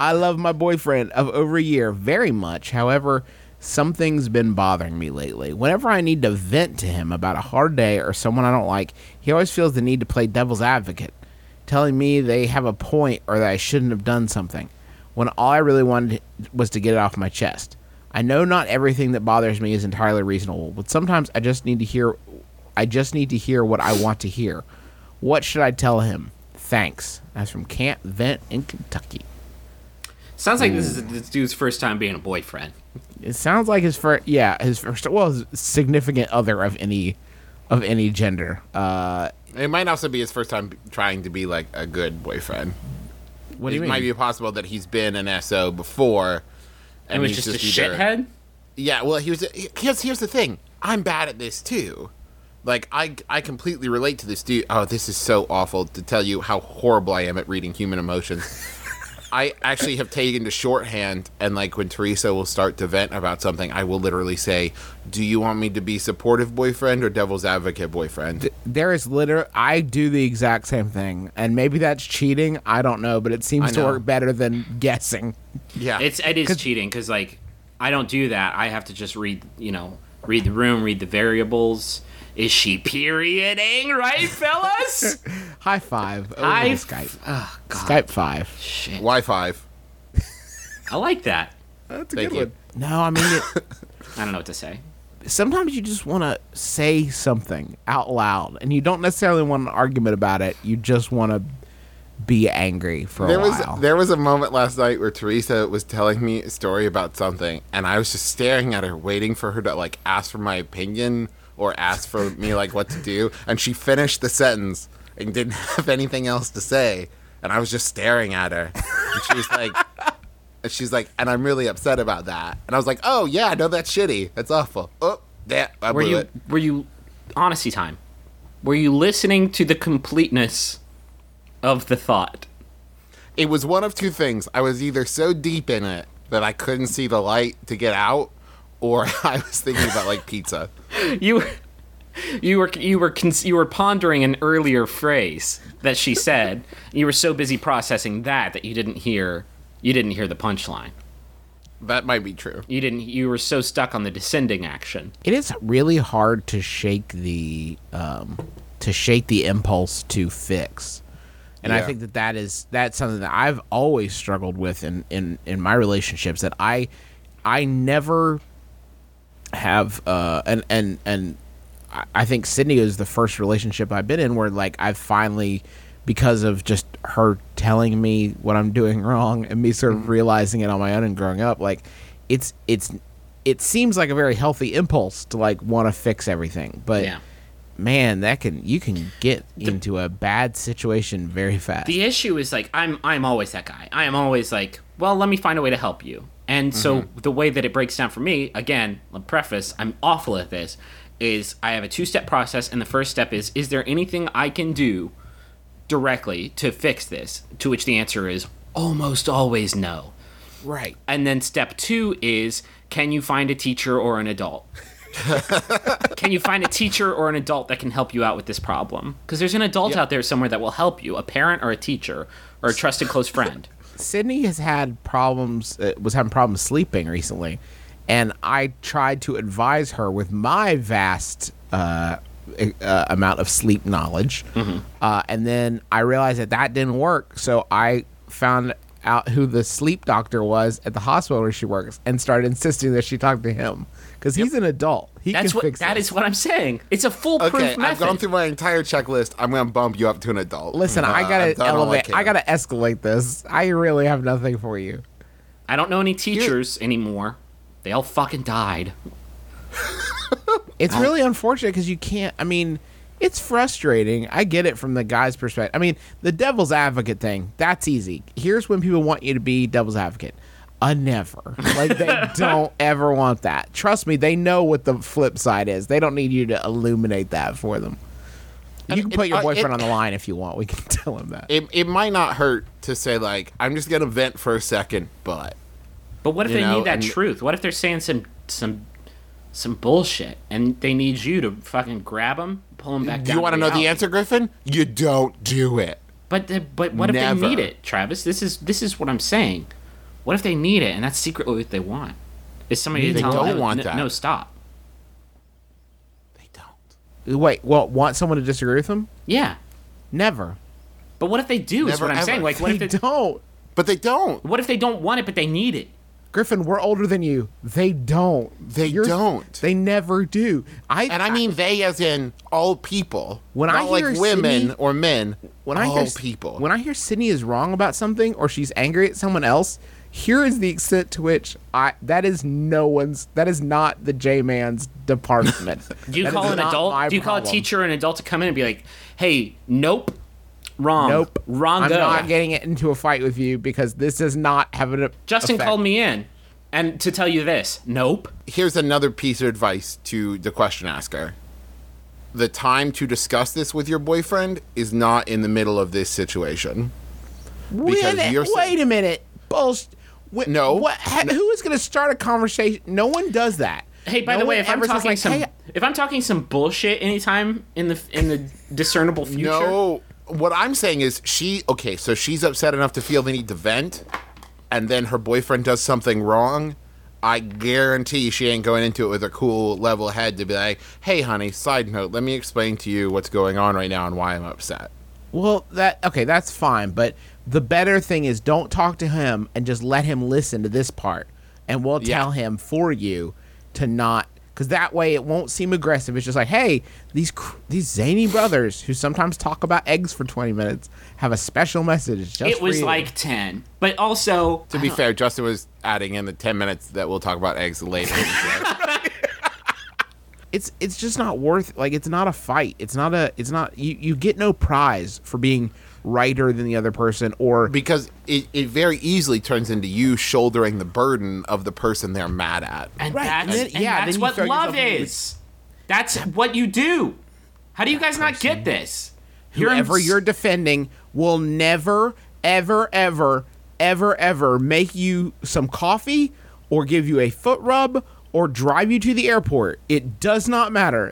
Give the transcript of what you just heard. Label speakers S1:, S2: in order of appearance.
S1: I love my boyfriend of over a year very much. However, something's been bothering me lately. Whenever I need to vent to him about a hard day or someone I don't like, he always feels the need to play devil's advocate, telling me they have a point or that I shouldn't have done something, when all I really wanted was to get it off my chest. I know not everything that bothers me is entirely reasonable, but sometimes I just need to hear I just need to hear what I want to hear. What should I tell him? Thanks. That's from Camp Vent in Kentucky.
S2: Sounds like this is this dude's first time being a boyfriend.
S1: It sounds like his first, yeah, his first, well, his significant other of any, of any gender. Uh,
S3: It might also be his first time trying to be like a good boyfriend.
S1: what do
S3: it
S1: you mean?
S3: might be possible that he's been an SO before,
S2: And it was
S3: he's
S2: just, a
S3: either-
S2: shithead.
S3: Yeah, well, he was. Here's here's the thing. I'm bad at this too. Like I I completely relate to this dude. Oh, this is so awful to tell you how horrible I am at reading human emotions. I actually have taken to shorthand, and like when Teresa will start to vent about something, I will literally say, "Do you want me to be supportive boyfriend or devil's advocate boyfriend?"
S1: there is liter I do the exact same thing, and maybe that's cheating. I don't know, but it seems to work better than guessing.
S3: Yeah,
S2: It's it is cheating because like I don't do that. I have to just read you know read the room, read the variables. Is she perioding, right, fellas?
S1: High five. Over
S2: I
S1: the Skype.
S2: Oh God,
S1: Skype five.
S2: shit.
S3: Y five.
S2: I like that.
S1: That's a
S3: Thank you.
S1: No, I mean, it,
S2: I don't know what to say.
S1: sometimes you just want to say something out loud, and you don't necessarily want an argument about it. You just want to be angry for
S3: There
S1: a
S3: was
S1: while.
S3: there was a moment last night where Teresa was telling me a story about something, and I was just staring at her, waiting for her to like ask for my opinion or ask for me like what to do. And she finished the sentence and didn't have anything else to say, and I was just staring at her. And she was like, and she's like, and I'm really upset about that. And I was like, oh yeah, no, that's shitty. That's awful. Oh, that I
S2: Were
S3: blew
S2: you
S3: it.
S2: were you honesty time? Were you listening to the completeness of the thought?
S3: it was one of two things. I was either so deep in it that I couldn't see the light to get out, or I was thinking about like pizza.
S2: You were you were you were cons- you were pondering an earlier phrase that she said. you were so busy processing that that you didn't hear you didn't hear the punchline.
S3: That might be true.
S2: You didn't you were so stuck on the descending action.
S1: it is really hard to shake the um, to shake the impulse to fix and i think that that is that's something that i've always struggled with in in in my relationships that i i never have uh and and and I- i think sydnee is the first relationship i've been in where like i've finally because of just her telling me what i'm doing wrong and me sort of realizing it on my own and growing up like it's it's it seems like a very healthy impulse to like want to fix everything. But
S2: Yeah.
S1: Man that can you can get into a bad situation very fast
S2: The issue is like I'm I'm always that guy. I am always like, well, let me find a way to help you. And so mm-hmm. the way that it breaks down for me, again, let me preface, I'm awful at this, is I have a two-step process and the first step is is there anything I can do directly to fix this? To which the answer is almost always no.
S1: right
S2: And then step 2 is can you find a teacher or an adult? can you find a teacher or an adult that can help you out with this problem? Because there's an adult out there somewhere that will help you, a parent or a teacher or a trusted close friend.
S1: Sydnee has had problems, uh, was having problems sleeping recently, and I tried to advise her with my vast uh, uh, amount of sleep knowledge, uh, and then I realized that that didn't work. So I found out who the sleep doctor was at the hospital where she works, and started insisting that she talk to him because he's an adult. He
S2: That's
S1: can
S2: what
S1: fix
S2: that
S1: it.
S2: is what I'm saying. It's a foolproof
S3: Okay,
S2: method.
S3: I've gone through my entire checklist. I'm gonna bump you up to an adult.
S1: Listen,
S3: Uh,
S1: I gotta elevate.
S3: can.
S1: I gotta escalate this. I really have nothing for you.
S2: I don't know any teachers anymore. They all fucking died.
S1: It's really unfortunate because you can't. I mean, it's frustrating. I get it from the guy's perspective. I mean, the devil's advocate thing, that's easy. Here's when people want you to be devil's advocate. A never. Like, they don't ever want that. Trust me, they know what the flip side is. They don't need you to illuminate that for them. You
S3: And
S1: can
S3: it-
S1: put your
S3: uh,
S1: boyfriend
S3: it-
S1: on the line if you want. We can tell him that.
S3: It, it might not hurt to say like I'm just gonna vent for a second, but
S2: But what if they
S3: know,
S2: need that
S3: and-
S2: truth? What if they're saying some some some bullshit and they need you to fucking grab them, pull them back
S3: do
S2: down?
S3: you want to know the answer, Griffin? You don't do it.
S2: But the, but what if they need it, Travis? This is this is what I'm saying. What if they need it and that's secretly what they want? Is somebody to tell them,
S3: don't
S2: no,
S3: want
S2: no,
S3: that.
S2: no, stop.
S3: They don't.
S1: Wait, well, want someone to disagree with them?
S2: Yeah.
S1: Never.
S2: But what if they do? is what I'm
S3: ever.
S2: saying. Like, what
S1: They
S2: if they,
S1: don't.
S3: But they don't.
S2: what if they don't want it but they need it?
S1: Griffin, we're older than you. They don't.
S3: They don't.
S1: They never do. I
S3: And I mean they as in all people.
S1: When I hear
S3: like women
S1: Sydnee-
S3: or men.
S1: when
S3: all
S1: I hear
S3: people.
S1: when I hear Sydnee is wrong about something or she's angry at someone else, here is the extent to which I that is no one's that is not the J man's department.
S2: Do you
S1: That
S2: call an adult?
S1: my
S2: Do you call a teacher an adult to come in and be like, "Hey, nope, wrong,
S1: Nope.
S2: wrong
S1: I'm not getting it into a fight with you because this does not have an
S2: Justin
S1: effect.
S2: called me in, and to tell you this, nope.
S3: Here's another piece of advice to the question asker. The time to discuss this with your boyfriend is not in the middle of this situation. because
S1: wait,
S3: you're
S1: wait
S3: saying-
S1: a minute. Bullshit. Wait,
S3: No.
S1: What, ha, Who is going to start a conversation? No one does that.
S2: Hey, by
S1: No
S2: the way, if I'm talking
S1: like,
S2: some,
S1: "Hey,
S2: if I'm talking some bullshit anytime in the in the discernible future,
S3: No, what I'm saying is she okay, so she's upset enough to feel the need to vent, and then her boyfriend does something wrong. I guarantee she ain't going into it with a cool level head to be like, "Hey, honey, side note, let me explain to you what's going on right now and why I'm upset."
S1: Well, that okay, that's fine, but the better thing is don't talk to him and just let him listen to this part, and we'll
S3: Yeah.
S1: tell him for you to not, because that way it won't seem aggressive. It's just like, hey, these cr- these zany brothers who sometimes talk about eggs for twenty minutes have a special message. Just
S2: it
S1: for
S2: was
S1: you.
S2: like ten. But also,
S3: To be uh-huh. fair, Justin was adding in the 10 minutes that we'll talk about eggs later. in the show.
S1: it's it's just not worth like it's not a fight. It's not a it's not you you get no prize for being righter than the other person or
S3: because it, it very easily turns into you shouldering the burden of the person they're mad at.
S2: and
S1: Right,
S2: that's
S1: and then-
S2: and
S1: yeah,
S2: that's what love
S1: yourself the-
S2: is. That's what you do. How do you guys not get this? You're
S1: whoever
S2: ins-
S1: you're defending will never, ever, ever, ever, ever make you some coffee or give you a foot rub or drive you to the airport. It does not matter.